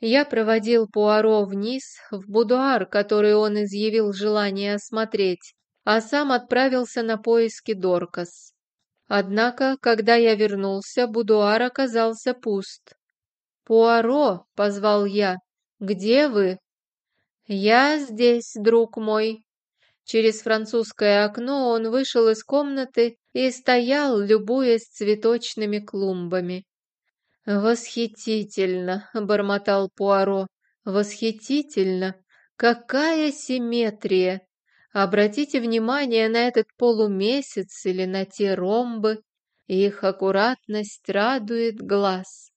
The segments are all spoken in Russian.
Я проводил Пуаро вниз, в будуар, который он изъявил желание осмотреть, а сам отправился на поиски Доркас. Однако, когда я вернулся, будуар оказался пуст. «Пуаро!» — позвал я. «Где вы?» «Я здесь, друг мой». Через французское окно он вышел из комнаты и стоял, любуясь цветочными клумбами. «Восхитительно!» — бормотал Пуаро. «Восхитительно! Какая симметрия! Обратите внимание на этот полумесяц или на те ромбы. Их аккуратность радует глаз.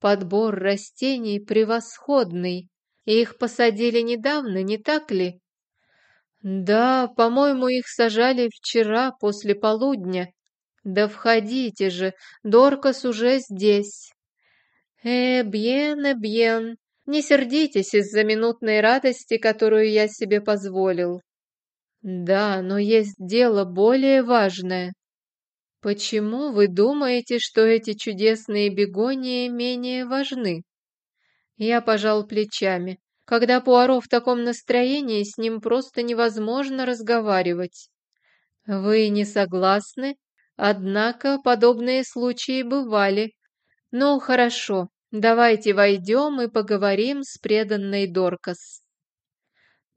Подбор растений превосходный. Их посадили недавно, не так ли? Да, по-моему, их сажали вчера после полудня. Да входите же, Доркас уже здесь. «Э, бьен, э, бьен, не сердитесь из-за минутной радости, которую я себе позволил». «Да, но есть дело более важное». «Почему вы думаете, что эти чудесные бегонии менее важны?» Я пожал плечами. Когда Пуаро в таком настроении, с ним просто невозможно разговаривать. «Вы не согласны? Однако подобные случаи бывали», «Ну, хорошо, давайте войдем и поговорим с преданной Доркас».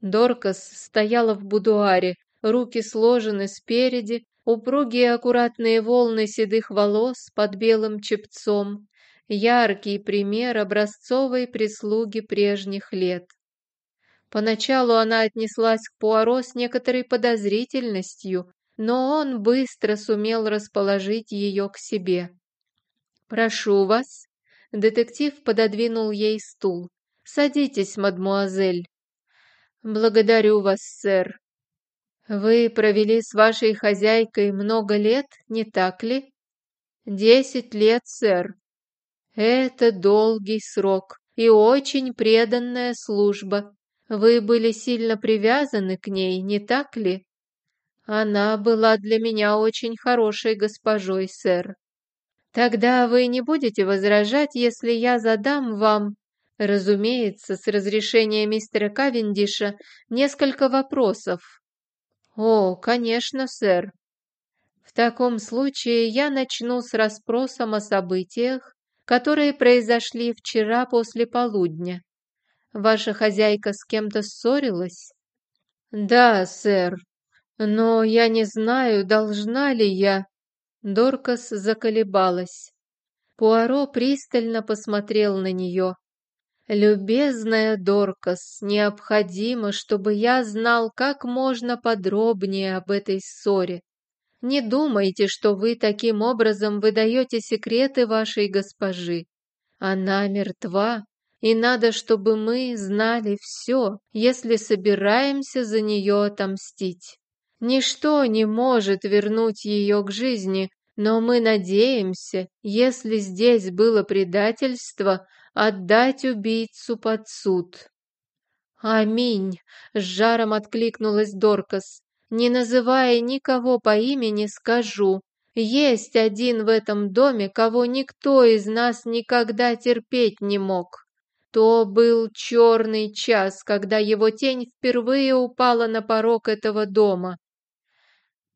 Доркас стояла в будуаре, руки сложены спереди, упругие аккуратные волны седых волос под белым чепцом, яркий пример образцовой прислуги прежних лет. Поначалу она отнеслась к Пуаро с некоторой подозрительностью, но он быстро сумел расположить ее к себе. «Прошу вас». Детектив пододвинул ей стул. «Садитесь, мадмуазель». «Благодарю вас, сэр. Вы провели с вашей хозяйкой много лет, не так ли?» «Десять лет, сэр. Это долгий срок и очень преданная служба. Вы были сильно привязаны к ней, не так ли?» «Она была для меня очень хорошей госпожой, сэр». Тогда вы не будете возражать, если я задам вам, разумеется, с разрешения мистера Кавендиша, несколько вопросов. О, конечно, сэр. В таком случае я начну с расспросом о событиях, которые произошли вчера после полудня. Ваша хозяйка с кем-то ссорилась? Да, сэр. Но я не знаю, должна ли я... Доркас заколебалась. Пуаро пристально посмотрел на нее. «Любезная Доркас, необходимо, чтобы я знал как можно подробнее об этой ссоре. Не думайте, что вы таким образом выдаете секреты вашей госпожи. Она мертва, и надо, чтобы мы знали все, если собираемся за нее отомстить. Ничто не может вернуть ее к жизни, но мы надеемся, если здесь было предательство, отдать убийцу под суд. «Аминь!» — с жаром откликнулась Доркас. «Не называя никого по имени, скажу. Есть один в этом доме, кого никто из нас никогда терпеть не мог. То был черный час, когда его тень впервые упала на порог этого дома.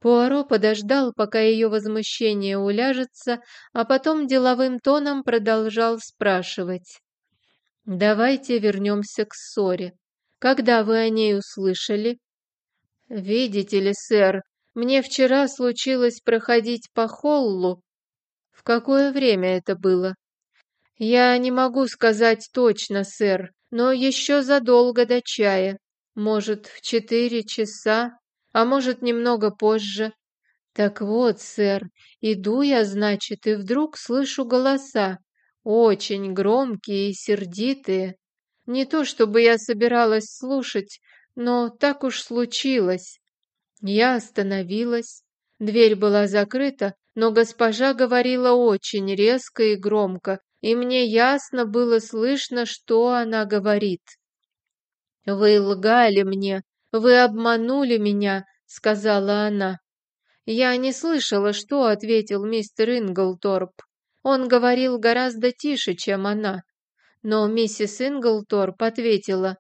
Пуаро подождал, пока ее возмущение уляжется, а потом деловым тоном продолжал спрашивать. «Давайте вернемся к ссоре. Когда вы о ней услышали?» «Видите ли, сэр, мне вчера случилось проходить по холлу. В какое время это было?» «Я не могу сказать точно, сэр, но еще задолго до чая. Может, в четыре часа?» А может, немного позже. Так вот, сэр, иду я, значит, и вдруг слышу голоса, очень громкие и сердитые. Не то чтобы я собиралась слушать, но так уж случилось. Я остановилась. Дверь была закрыта, но госпожа говорила очень резко и громко, и мне ясно было слышно, что она говорит. «Вы лгали мне, «Вы обманули меня», — сказала она. Я не слышала, что ответил мистер Инглторп. Он говорил гораздо тише, чем она. Но миссис Инглторп ответила,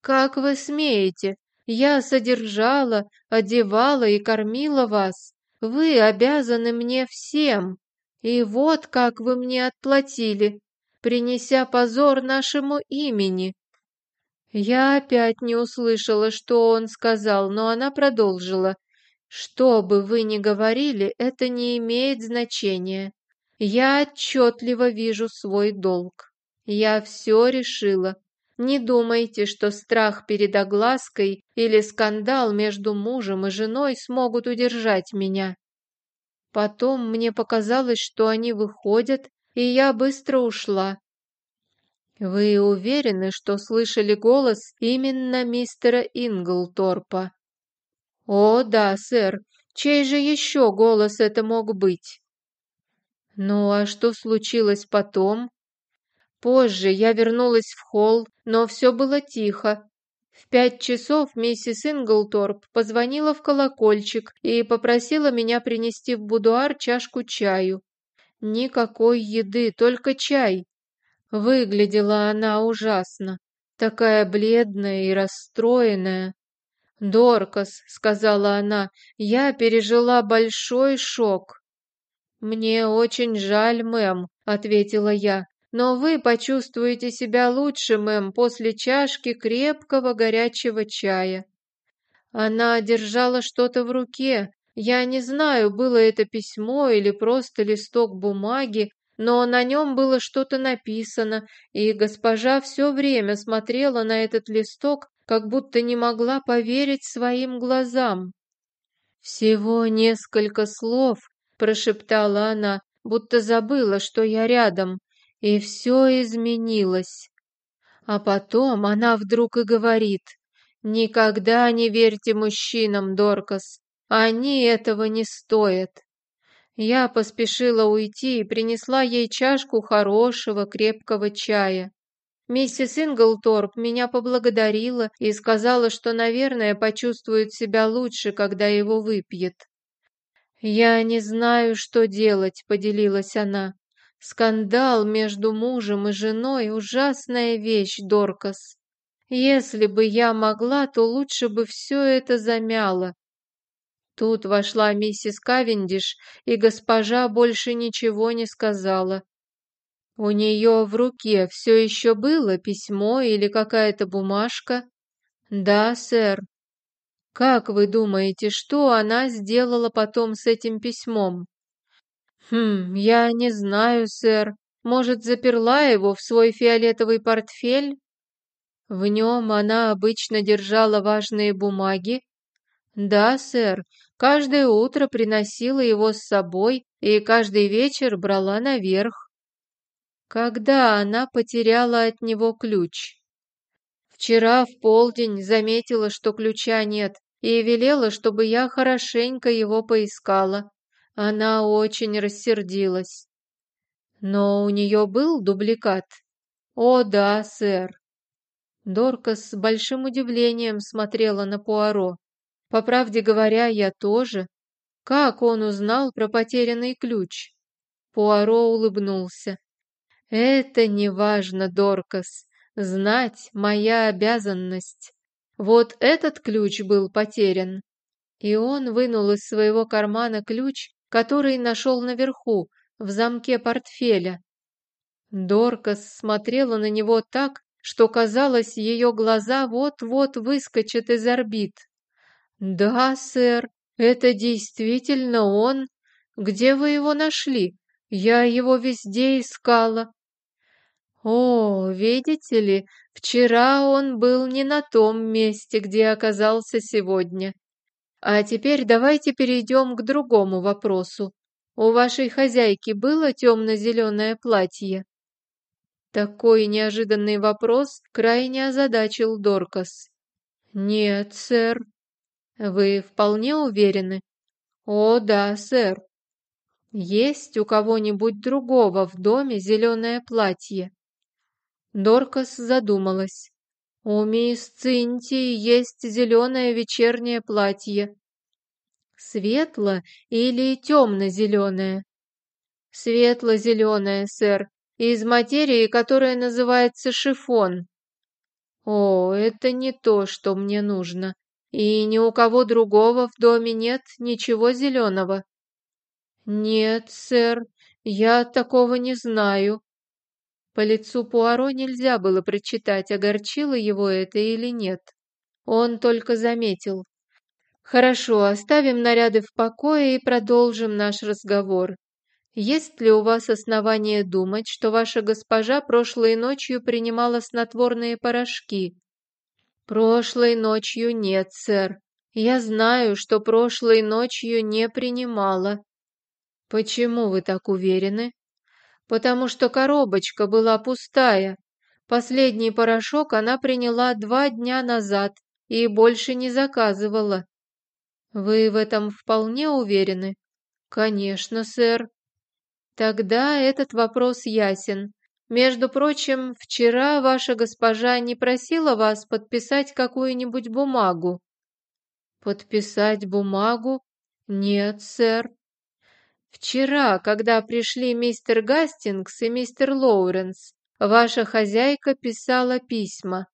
«Как вы смеете? Я содержала, одевала и кормила вас. Вы обязаны мне всем. И вот как вы мне отплатили, принеся позор нашему имени». Я опять не услышала, что он сказал, но она продолжила. «Что бы вы ни говорили, это не имеет значения. Я отчетливо вижу свой долг. Я все решила. Не думайте, что страх перед оглаской или скандал между мужем и женой смогут удержать меня. Потом мне показалось, что они выходят, и я быстро ушла. Вы уверены, что слышали голос именно мистера Инглторпа? О, да, сэр. Чей же еще голос это мог быть? Ну а что случилось потом? Позже я вернулась в холл, но все было тихо. В пять часов миссис Инглторп позвонила в колокольчик и попросила меня принести в будуар чашку чаю. Никакой еды, только чай. Выглядела она ужасно, такая бледная и расстроенная. «Доркас», — сказала она, — «я пережила большой шок. «Мне очень жаль, мэм», — ответила я, «но вы почувствуете себя лучше, мэм, после чашки крепкого горячего чая». Она держала что-то в руке. Я не знаю, было это письмо или просто листок бумаги, но на нем было что-то написано, и госпожа все время смотрела на этот листок, как будто не могла поверить своим глазам. Всего несколько слов, прошептала она, будто забыла, что я рядом, и все изменилось. А потом она вдруг и говорит, «Никогда не верьте мужчинам, Доркас, они этого не стоят». Я поспешила уйти и принесла ей чашку хорошего крепкого чая. Миссис Инглторп меня поблагодарила и сказала, что, наверное, почувствует себя лучше, когда его выпьет. «Я не знаю, что делать», — поделилась она. «Скандал между мужем и женой — ужасная вещь, Доркас. Если бы я могла, то лучше бы все это замяло». Тут вошла миссис Кавендиш, и госпожа больше ничего не сказала. У нее в руке все еще было письмо или какая-то бумажка? Да, сэр. Как вы думаете, что она сделала потом с этим письмом? Хм, я не знаю, сэр. Может, заперла его в свой фиолетовый портфель? В нем она обычно держала важные бумаги. Да, сэр, каждое утро приносила его с собой и каждый вечер брала наверх. Когда она потеряла от него ключ? Вчера в полдень заметила, что ключа нет, и велела, чтобы я хорошенько его поискала. Она очень рассердилась. Но у нее был дубликат? О, да, сэр. Доркас с большим удивлением смотрела на Пуаро. По правде говоря, я тоже. Как он узнал про потерянный ключ? Пуаро улыбнулся. Это не важно, Доркас. Знать моя обязанность. Вот этот ключ был потерян. И он вынул из своего кармана ключ, который нашел наверху, в замке портфеля. Доркас смотрела на него так, что казалось, ее глаза вот-вот выскочат из орбит. «Да, сэр, это действительно он. Где вы его нашли? Я его везде искала». «О, видите ли, вчера он был не на том месте, где оказался сегодня. А теперь давайте перейдем к другому вопросу. У вашей хозяйки было темно-зеленое платье?» Такой неожиданный вопрос крайне озадачил Доркас. «Нет, сэр». «Вы вполне уверены?» «О, да, сэр». «Есть у кого-нибудь другого в доме зеленое платье?» Доркас задумалась. У мисс Цинтии есть зеленое вечернее платье. Светло или темно-зеленое? Светло-зеленое, сэр. из материи, которая называется шифон. О, это не то, что мне нужно. И ни у кого другого в доме нет ничего зеленого. Нет, сэр, я такого не знаю. По лицу Пуаро нельзя было прочитать, огорчило его это или нет. Он только заметил. Хорошо, оставим наряды в покое и продолжим наш разговор. Есть ли у вас основания думать, что ваша госпожа прошлой ночью принимала снотворные порошки? Прошлой ночью нет, сэр. Я знаю, что прошлой ночью не принимала. Почему вы так уверены? Потому что коробочка была пустая. Последний порошок она приняла два дня назад и больше не заказывала. Вы в этом вполне уверены? Конечно, сэр. Тогда этот вопрос ясен. Между прочим, вчера ваша госпожа не просила вас подписать какую-нибудь бумагу. Подписать бумагу? Нет, сэр. Вчера, когда пришли мистер Гастингс и мистер Лоуренс, ваша хозяйка писала письма.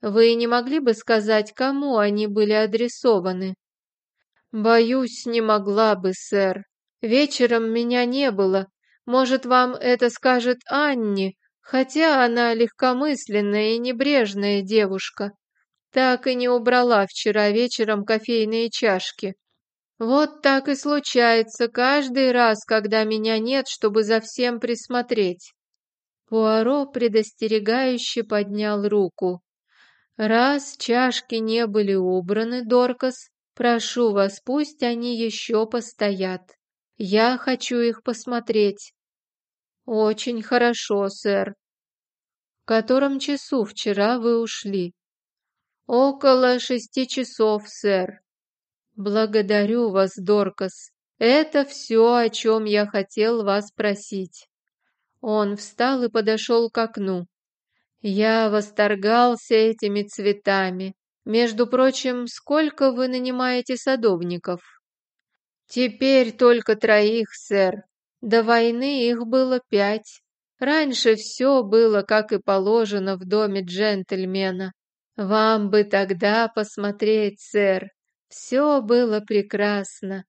Вы не могли бы сказать, кому они были адресованы? Боюсь, не могла бы, сэр. Вечером меня не было, может, вам это скажет Анни, хотя она легкомысленная и небрежная девушка. Так и не убрала вчера вечером кофейные чашки. Вот так и случается каждый раз, когда меня нет, чтобы за всем присмотреть. Пуаро предостерегающе поднял руку. «Раз чашки не были убраны, Доркас, прошу вас, пусть они еще постоят. Я хочу их посмотреть. Очень хорошо, сэр. В котором часу вчера вы ушли? Около шести часов, сэр. Благодарю вас, Доркас. Это все, о чем я хотел вас просить. Он встал и подошел к окну. Я восторгался этими цветами. Между прочим, сколько вы нанимаете садовников? «Теперь только троих, сэр. До войны их было пять. Раньше все было, как и положено, в доме джентльмена. Вам бы тогда посмотреть, сэр. Все было прекрасно.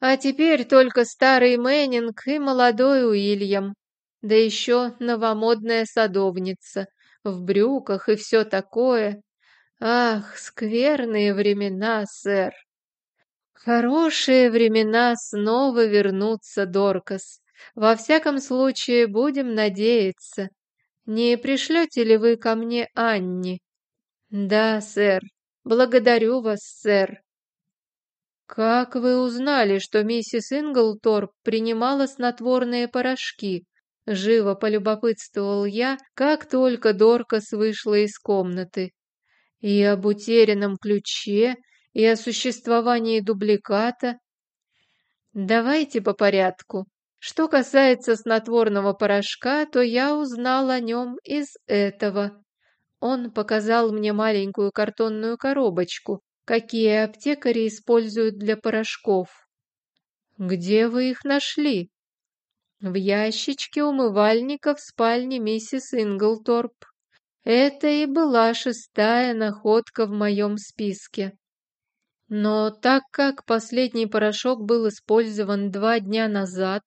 А теперь только старый Мэннинг и молодой Уильям. Да еще новомодная садовница в брюках и все такое. Ах, скверные времена, сэр. Хорошие времена снова вернутся, Доркас. Во всяком случае, будем надеяться. Не пришлете ли вы ко мне Анни? Да, сэр. Благодарю вас, сэр. Как вы узнали, что миссис Инглторп принимала снотворные порошки? Живо полюбопытствовал я, как только Доркас вышла из комнаты. И об утерянном ключе, и о существовании дубликата. Давайте по порядку. Что касается снотворного порошка, то я узнал о нем из этого. Он показал мне маленькую картонную коробочку, какие аптекари используют для порошков. Где вы их нашли? В ящичке умывальника в спальне миссис Инглторп. Это и была шестая находка в моем списке. Но так как последний порошок был использован два дня назад,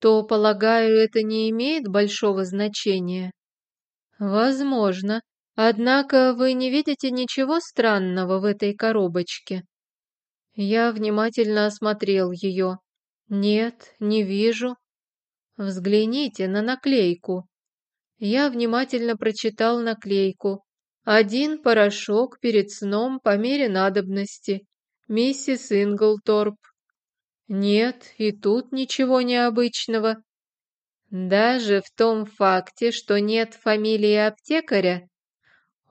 то, полагаю, это не имеет большого значения. Возможно. Однако вы не видите ничего странного в этой коробочке. Я внимательно осмотрел ее. Нет, не вижу. Взгляните на наклейку. Я внимательно прочитал наклейку. Один порошок перед сном по мере надобности миссис Инглторп. Нет, и тут ничего необычного. Даже в том факте, что нет фамилии аптекаря.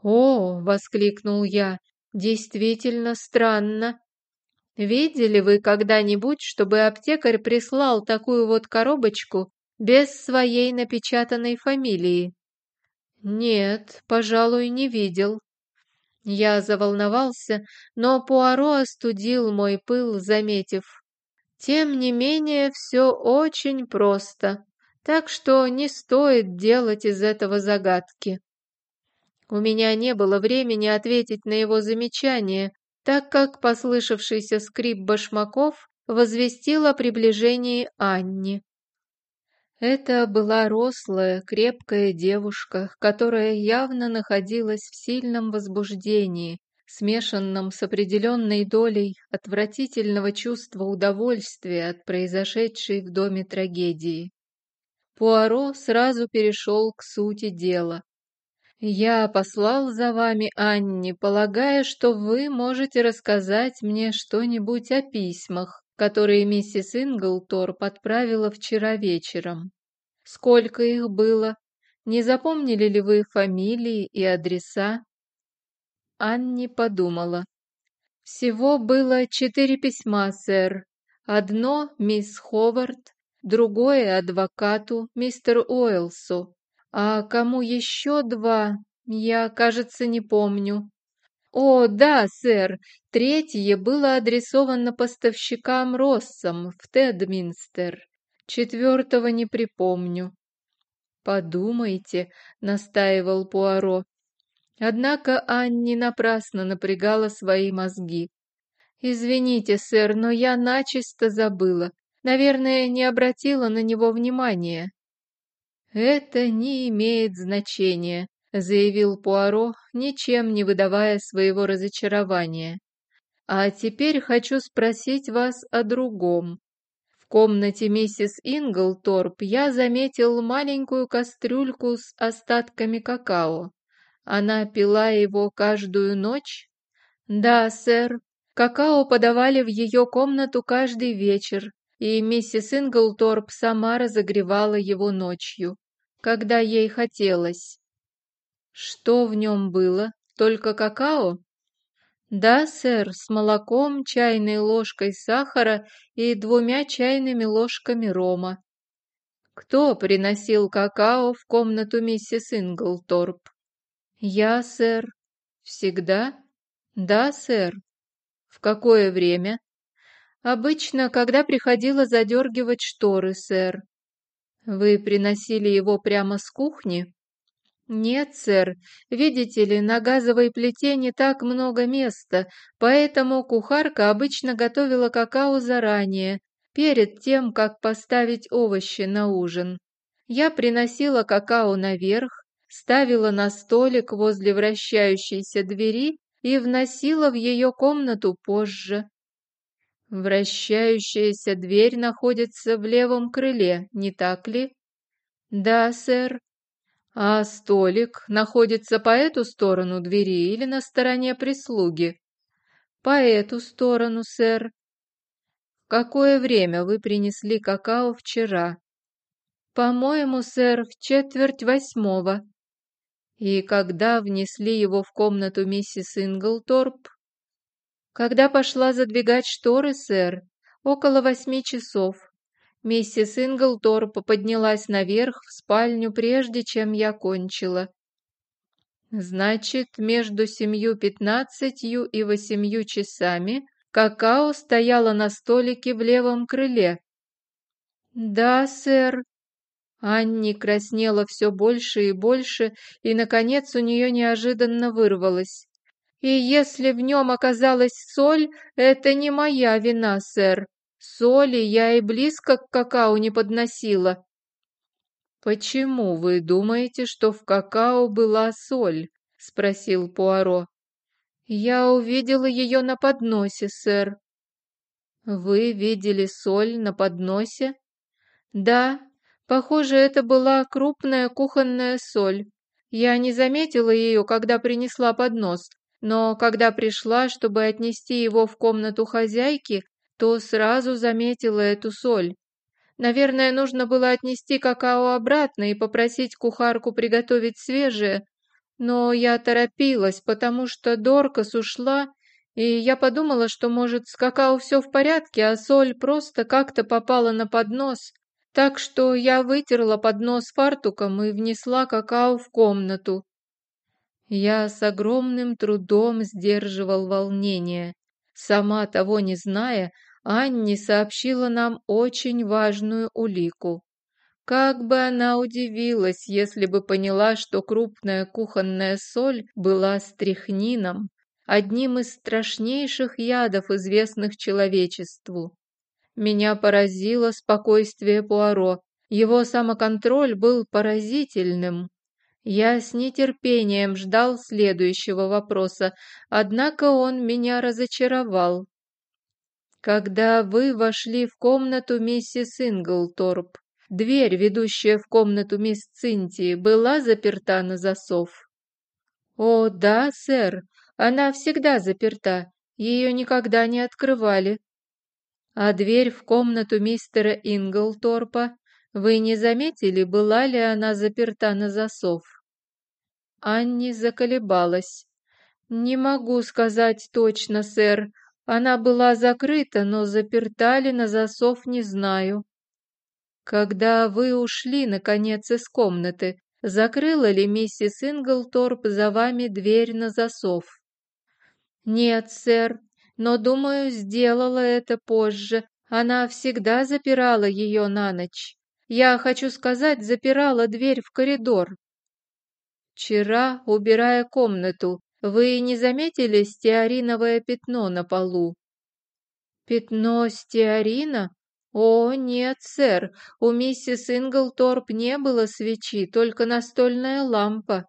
О, воскликнул я, действительно странно. Видели вы когда-нибудь, чтобы аптекарь прислал такую вот коробочку без своей напечатанной фамилии? Нет, пожалуй, не видел. Я заволновался, но Пуаро остудил мой пыл, заметив. Тем не менее, все очень просто. Так что не стоит делать из этого загадки. У меня не было времени ответить на его замечание, так как послышавшийся скрип башмаков возвестил о приближении Анни. Это была рослая, крепкая девушка, которая явно находилась в сильном возбуждении, смешанном с определенной долей отвратительного чувства удовольствия от произошедшей в доме трагедии. Пуаро сразу перешел к сути дела. «Я послал за вами, Анни, полагая, что вы можете рассказать мне что-нибудь о письмах, которые миссис Инглторп отправила вчера вечером. Сколько их было? Не запомнили ли вы фамилии и адреса? Анни подумала. Всего было четыре письма, сэр. Одно мисс Ховард, другое адвокату, мистеру Уэлсу. А кому еще два, я, кажется, не помню. «О, да, сэр, третье было адресовано поставщикам Россам в Тедминстер. Четвертого не припомню». «Подумайте», — настаивал Пуаро. Однако Анни напрасно напрягала свои мозги. «Извините, сэр, но я начисто забыла. Наверное, не обратила на него внимания». «Это не имеет значения», — заявил Пуаро, ничем не выдавая своего разочарования. «А теперь хочу спросить вас о другом. В комнате миссис Инглторп я заметил маленькую кастрюльку с остатками какао. Она пила его каждую ночь?» «Да, сэр. Какао подавали в ее комнату каждый вечер, и миссис Инглторп сама разогревала его ночью, когда ей хотелось. Что в нем было? Только какао? Да, сэр, с молоком, чайной ложкой сахара и двумя чайными ложками рома. Кто приносил какао в комнату миссис Инглторп? Я, сэр. Всегда? Да, сэр. В какое время? Обычно, когда приходила задергивать шторы, сэр. Вы приносили его прямо с кухни? «Нет, сэр. Видите ли, на газовой плите не так много места, поэтому кухарка обычно готовила какао заранее, перед тем, как поставить овощи на ужин. Я приносила какао наверх, ставила на столик возле вращающейся двери и вносила в ее комнату позже. Вращающаяся дверь находится в левом крыле, не так ли? Да, сэр. А столик находится по эту сторону двери или на стороне прислуги? По эту сторону, сэр. Какое время вы принесли какао вчера? По-моему, сэр, в четверть восьмого. И когда внесли его в комнату миссис Инглторп? Когда пошла задвигать шторы, сэр, около восьми часов. Миссис Инглторп поднялась наверх в спальню, прежде чем я кончила. Значит, между семью пятнадцатью и восемью часами какао стояло на столике в левом крыле. Да, сэр. Анни краснела все больше и больше, и, наконец, у нее неожиданно вырвалось. И если в нем оказалась соль, это не моя вина, сэр. Соли я и близко к какао не подносила. Почему вы думаете, что в какао была соль? спросил Пуаро. Я увидела ее на подносе, сэр. Вы видели соль на подносе? Да, похоже, это была крупная кухонная соль. Я не заметила ее, когда принесла поднос, но когда пришла, чтобы отнести его в комнату хозяйки, то сразу заметила эту соль. Наверное, нужно было отнести какао обратно и попросить кухарку приготовить свежее, но я торопилась, потому что Доркас ушла, и я подумала, что, может, с какао все в порядке, а соль просто как-то попала на поднос. Так что я вытерла поднос фартуком и внесла какао в комнату. Я с огромным трудом сдерживал волнение. Сама того не зная, Анни сообщила нам очень важную улику. Как бы она удивилась, если бы поняла, что крупная кухонная соль была стрихнином, одним из страшнейших ядов, известных человечеству. Меня поразило спокойствие Пуаро. Его самоконтроль был поразительным. Я с нетерпением ждал следующего вопроса, однако он меня разочаровал. Когда вы вошли в комнату миссис Инглторп, дверь, ведущая в комнату мисс Цинтии, была заперта на засов? О, да, сэр, она всегда заперта, ее никогда не открывали. А дверь в комнату мистера Инглторпа вы не заметили, была ли она заперта на засов? Анни заколебалась. Не могу сказать точно, сэр. Она была закрыта, но заперта ли на засов, не знаю. Когда вы ушли, наконец, из комнаты, закрыла ли миссис Инглторп за вами дверь на засов? Нет, сэр, но, думаю, сделала это позже. Она всегда запирала ее на ночь. Я хочу сказать, запирала дверь в коридор. Вчера, убирая комнату, вы не заметили стеариновое пятно на полу? Пятно стеарина? О, нет, сэр, у миссис Инглторп не было свечи, только настольная лампа.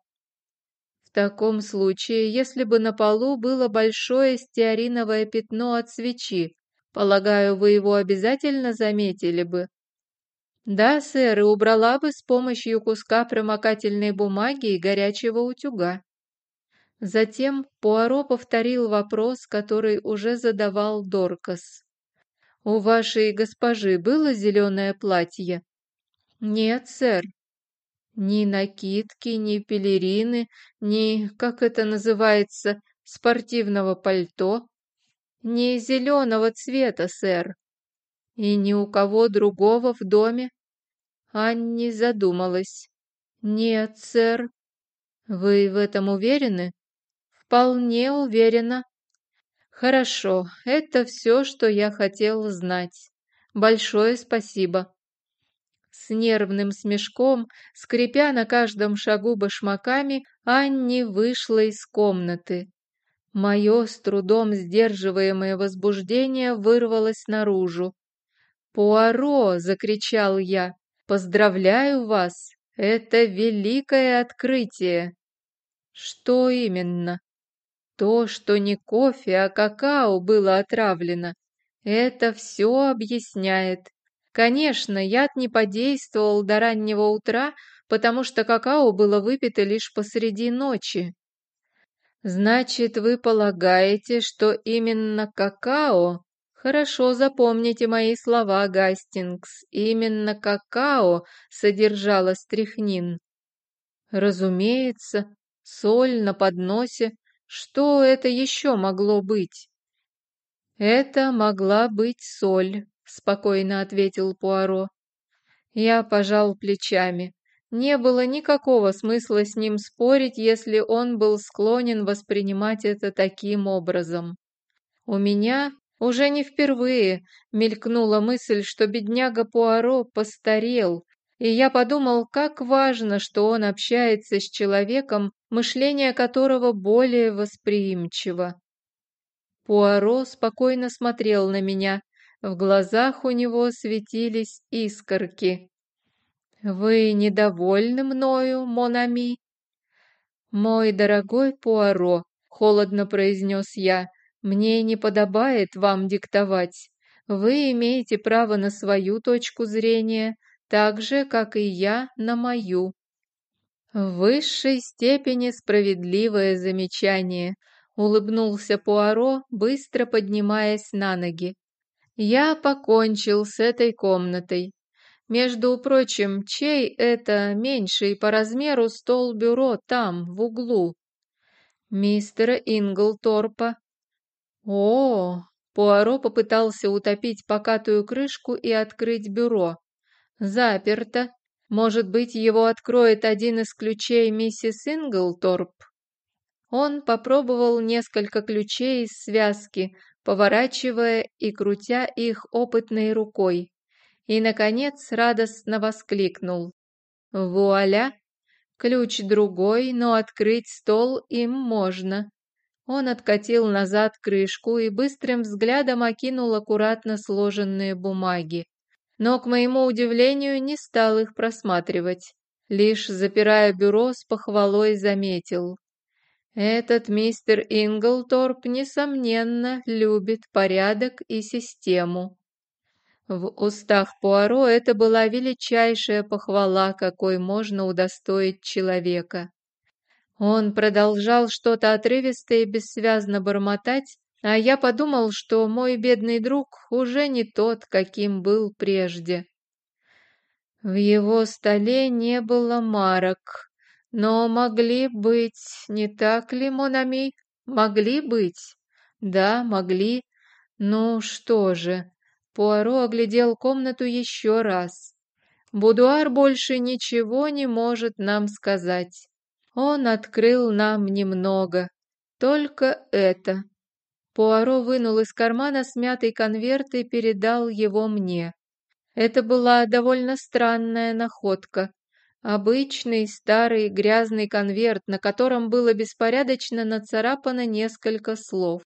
В таком случае, если бы на полу было большое стеариновое пятно от свечи, полагаю, вы его обязательно заметили бы. Да, сэр, и убрала бы с помощью куска промокательной бумаги и горячего утюга. Затем Пуаро повторил вопрос, который уже задавал Доркас. «У вашей госпожи было зеленое платье?» «Нет, сэр». «Ни накидки, ни пелерины, ни, как это называется, спортивного пальто?» «Не зеленого цвета, сэр», и ни у кого другого в доме? Анни задумалась. Нет, сэр. Вы в этом уверены? Вполне уверена. Хорошо, это все, что я хотел знать. Большое спасибо. С нервным смешком, скрипя на каждом шагу башмаками, Анни вышла из комнаты. Мое с трудом сдерживаемое возбуждение вырвалось наружу. «Пуаро!» — закричал я. «Поздравляю вас! Это великое открытие!» «Что именно?» «То, что не кофе, а какао было отравлено. Это все объясняет. Конечно, яд не подействовал до раннего утра, потому что какао было выпито лишь посреди ночи. Значит, вы полагаете, что именно какао Хорошо запомните мои слова, Гастингс. Именно какао содержало стрихнин. Разумеется, соль на подносе. Что это еще могло быть? Это могла быть соль, спокойно ответил Пуаро. Я пожал плечами. Не было никакого смысла с ним спорить, если он был склонен воспринимать это таким образом. У меня уже не впервые мелькнула мысль, что бедняга Пуаро постарел, и я подумал, как важно, что он общается с человеком, мышление которого более восприимчиво. Пуаро спокойно смотрел на меня, в глазах у него светились искорки. «Вы недовольны мною, Монами?» «Мой дорогой Пуаро», — холодно произнес я, — мне не подобает вам диктовать. Вы имеете право на свою точку зрения, так же, как и я на мою. В высшей степени справедливое замечание, улыбнулся Пуаро, быстро поднимаясь на ноги. Я покончил с этой комнатой. Между прочим, чей это меньший по размеру стол-бюро там, в углу? Мистера Инглторпа, о, Пуаро попытался утопить покатую крышку и открыть бюро. Заперто. Может быть, его откроет один из ключей миссис Инглторп? Он попробовал несколько ключей из связки, поворачивая и крутя их опытной рукой. и, наконец, радостно воскликнул. «Вуаля! Ключ другой, но открыть стол им можно». Он откатил назад крышку и быстрым взглядом окинул аккуратно сложенные бумаги. Но, к моему удивлению, не стал их просматривать. Лишь запирая бюро, с похвалой заметил. Этот мистер Инглторп, несомненно, любит порядок и систему. В устах Пуаро это была величайшая похвала, какой можно удостоить человека. Он продолжал что-то отрывисто и бессвязно бормотать, а я подумал, что мой бедный друг уже не тот, каким был прежде. В его столе не было марок, но могли быть, не так ли, Монами? Могли быть? Да, могли. Ну что же, Пуаро оглядел комнату еще раз. Будуар больше ничего не может нам сказать. Он открыл нам немного. Только это. Пуаро вынул из кармана смятый конверт и передал его мне. Это была довольно странная находка. Обычный старый грязный конверт, на котором было беспорядочно нацарапано несколько слов.